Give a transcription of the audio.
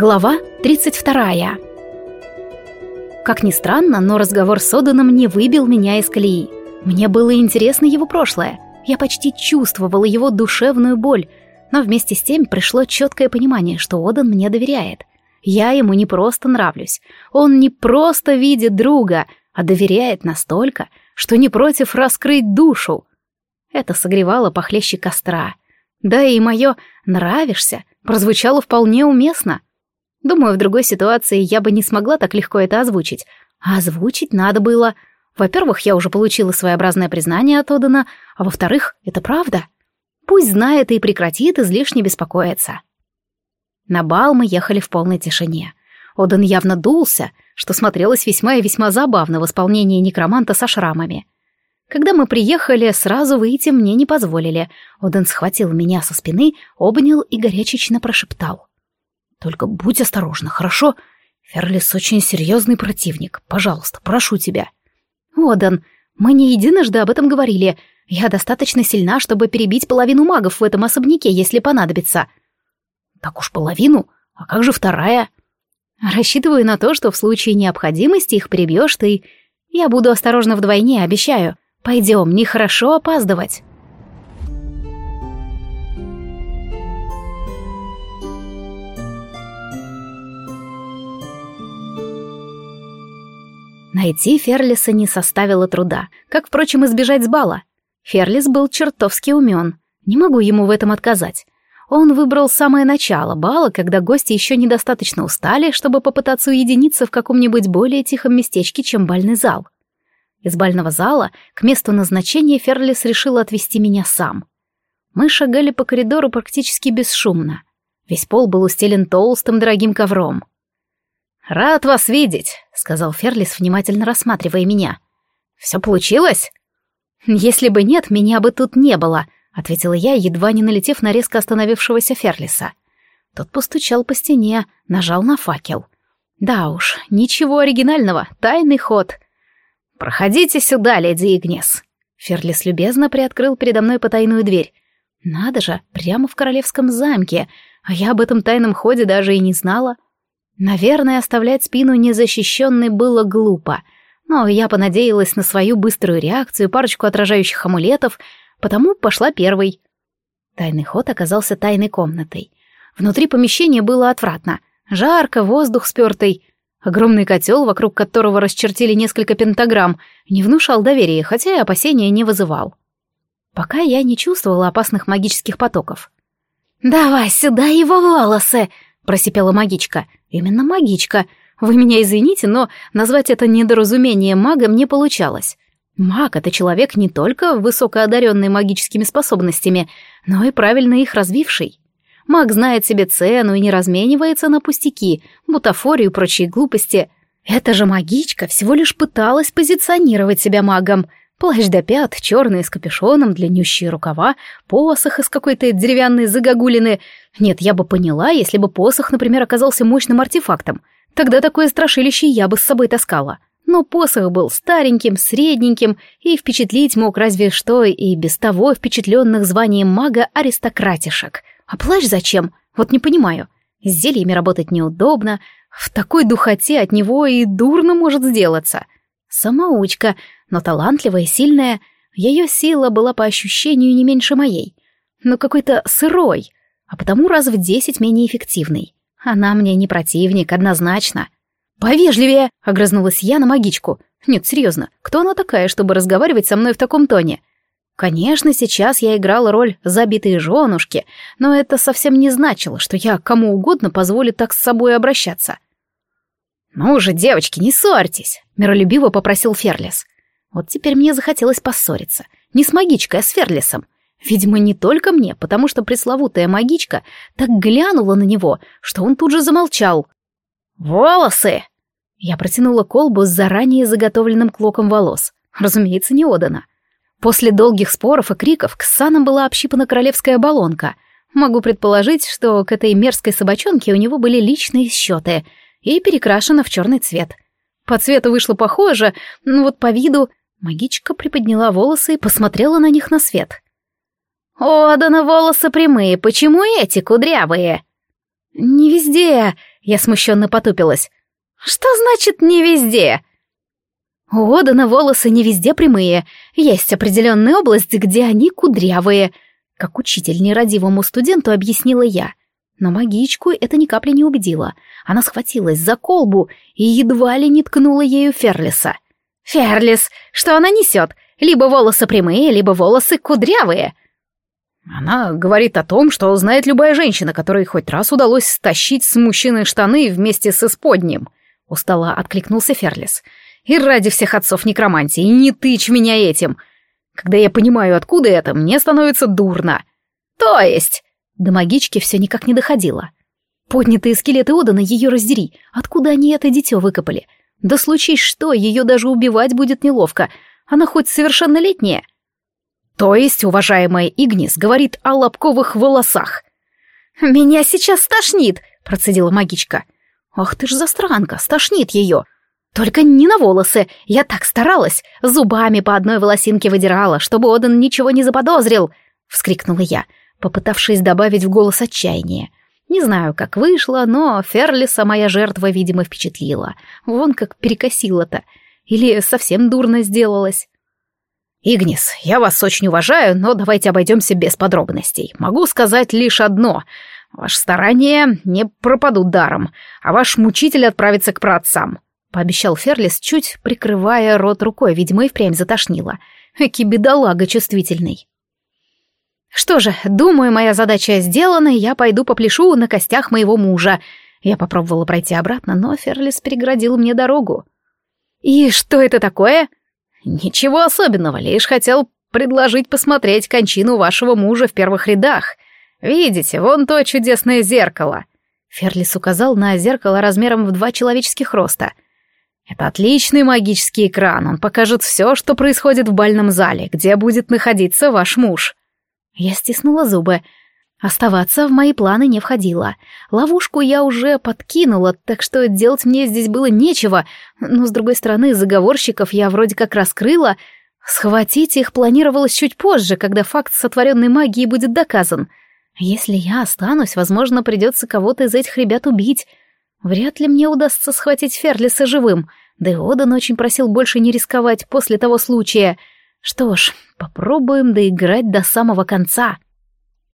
Глава 32. Как ни странно, но разговор с Оданом не выбил меня из колеи. Мне было интересно его прошлое. Я почти чувствовала его душевную боль, но вместе с тем пришло четкое понимание, что Одан мне доверяет. Я ему не просто нравлюсь. Он не просто видит друга, а доверяет настолько, что не против раскрыть душу. Это согревало похлеще костра. Да и мое «нравишься» прозвучало вполне уместно — Думаю, в другой ситуации я бы не смогла так легко это озвучить. А озвучить надо было. Во-первых, я уже получила своеобразное признание от Одана, а во-вторых, это правда. Пусть знает и прекратит излишне беспокоиться. На бал мы ехали в полной тишине. Одан явно дулся, что смотрелось весьма и весьма забавно в исполнении некроманта со шрамами. Когда мы приехали, сразу выйти мне не позволили. Одан схватил меня со спины, обнял и горячечно прошептал. Только будь осторожна, хорошо? Ферлис очень серьезный противник. Пожалуйста, прошу тебя. Одан, мы не единожды об этом говорили. Я достаточно сильна, чтобы перебить половину магов в этом особняке, если понадобится. Так уж половину? А как же вторая? Рассчитываю на то, что в случае необходимости их перебьешь ты. Я буду осторожна вдвойне, обещаю. Пойдем, нехорошо опаздывать. Найти Ферлиса не составило труда, как, впрочем, избежать с бала. Ферлис был чертовски умен. Не могу ему в этом отказать. Он выбрал самое начало бала, когда гости еще недостаточно устали, чтобы попытаться уединиться в каком-нибудь более тихом местечке, чем бальный зал. Из бального зала к месту назначения Ферлис решил отвезти меня сам. Мы шагали по коридору практически бесшумно. Весь пол был устелен толстым дорогим ковром. «Рад вас видеть», — сказал Ферлис, внимательно рассматривая меня. «Все получилось?» «Если бы нет, меня бы тут не было», — ответила я, едва не налетев на резко остановившегося Ферлиса. Тот постучал по стене, нажал на факел. «Да уж, ничего оригинального, тайный ход». «Проходите сюда, леди Игнес». Ферлис любезно приоткрыл передо мной потайную дверь. «Надо же, прямо в королевском замке, а я об этом тайном ходе даже и не знала». Наверное, оставлять спину незащищенной было глупо, но я понадеялась на свою быструю реакцию, парочку отражающих амулетов, потому пошла первой. Тайный ход оказался тайной комнатой. Внутри помещения было отвратно. Жарко, воздух спертый. Огромный котел, вокруг которого расчертили несколько пентаграмм, не внушал доверия, хотя и опасения не вызывал. Пока я не чувствовала опасных магических потоков. «Давай сюда его волосы!» — просипела магичка — Именно магичка. Вы меня извините, но назвать это недоразумение магом не получалось. Маг — это человек не только высокоодаренный магическими способностями, но и правильно их развивший. Маг знает себе цену и не разменивается на пустяки, бутафорию и прочие глупости. Эта же магичка всего лишь пыталась позиционировать себя магом. Плащ до пят, черный с капюшоном, длиннющие рукава, посох из какой-то деревянной загогулины, нет, я бы поняла, если бы посох, например, оказался мощным артефактом. Тогда такое страшилище я бы с собой таскала. Но посох был стареньким, средненьким, и впечатлить мог разве что и без того впечатленных званием мага аристократишек. А плащ зачем? Вот не понимаю. С зельями работать неудобно, в такой духоте от него и дурно может сделаться. Самоучка, но талантливая сильная, ее сила была по ощущению не меньше моей. Но какой-то сырой — а потому раз в десять менее эффективный. Она мне не противник, однозначно. «Повежливее!» — огрызнулась я на магичку. «Нет, серьезно, кто она такая, чтобы разговаривать со мной в таком тоне?» Конечно, сейчас я играла роль забитой женушки, но это совсем не значило, что я кому угодно позволю так с собой обращаться. «Ну же, девочки, не ссорьтесь!» — миролюбиво попросил Ферлис. Вот теперь мне захотелось поссориться. Не с магичкой, а с Ферлисом. Видимо, не только мне, потому что пресловутая магичка так глянула на него, что он тут же замолчал. «Волосы!» Я протянула колбу с заранее заготовленным клоком волос. Разумеется, не отдана. После долгих споров и криков к санам была общипана королевская баллонка. Могу предположить, что к этой мерзкой собачонке у него были личные счеты и перекрашена в черный цвет. По цвету вышло похоже, но вот по виду... Магичка приподняла волосы и посмотрела на них на свет. «О, да на волосы прямые, почему эти кудрявые?» «Не везде!» — я смущенно потупилась. «Что значит «не везде»?» У Одана волосы не везде прямые, есть определенная область, где они кудрявые, как учитель нерадивому студенту объяснила я. Но магичку это ни капли не убедило. Она схватилась за колбу и едва ли не ткнула ею Ферлиса. «Ферлис, что она несет? Либо волосы прямые, либо волосы кудрявые!» Она говорит о том, что знает любая женщина, которой хоть раз удалось стащить с мужчины штаны вместе с исподним. Устало откликнулся Ферлис. И ради всех отцов некромантии, не тычь меня этим. Когда я понимаю, откуда это, мне становится дурно. То есть... До магички все никак не доходило. Поднятые скелеты Одана ее раздери. Откуда они это дитё выкопали? Да случись что, ее даже убивать будет неловко. Она хоть совершеннолетняя. То есть, уважаемая Игнис говорит о лобковых волосах. «Меня сейчас стошнит», — процедила магичка. «Ах ты ж застранка, стошнит ее!» «Только не на волосы, я так старалась, зубами по одной волосинке выдирала, чтобы Одан ничего не заподозрил!» — вскрикнула я, попытавшись добавить в голос отчаяние. Не знаю, как вышло, но Ферлиса моя жертва, видимо, впечатлила. Вон как перекосила-то. Или совсем дурно сделалась. «Игнис, я вас очень уважаю, но давайте обойдемся без подробностей. Могу сказать лишь одно. Ваши старания не пропадут даром, а ваш мучитель отправится к праотцам», — пообещал Ферлис, чуть прикрывая рот рукой, видимо, и впрямь затошнило. Эки бедолага чувствительный. «Что же, думаю, моя задача сделана, и я пойду попляшу на костях моего мужа». Я попробовала пройти обратно, но Ферлис переградил мне дорогу. «И что это такое?» «Ничего особенного, лишь хотел предложить посмотреть кончину вашего мужа в первых рядах. Видите, вон то чудесное зеркало». Ферлис указал на зеркало размером в два человеческих роста. «Это отличный магический экран, он покажет все, что происходит в бальном зале, где будет находиться ваш муж». Я стиснула зубы. Оставаться в мои планы не входило. Ловушку я уже подкинула, так что делать мне здесь было нечего, но, с другой стороны, заговорщиков я вроде как раскрыла. Схватить их планировалось чуть позже, когда факт сотворенной магии будет доказан. Если я останусь, возможно, придется кого-то из этих ребят убить. Вряд ли мне удастся схватить Ферлиса живым, да и Одан очень просил больше не рисковать после того случая. Что ж, попробуем доиграть до самого конца.